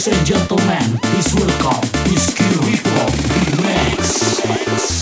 Ladies and gentlemen, please welcome Whiskey Report Remix. I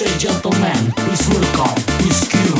And gentlemen, please welcome Whiskey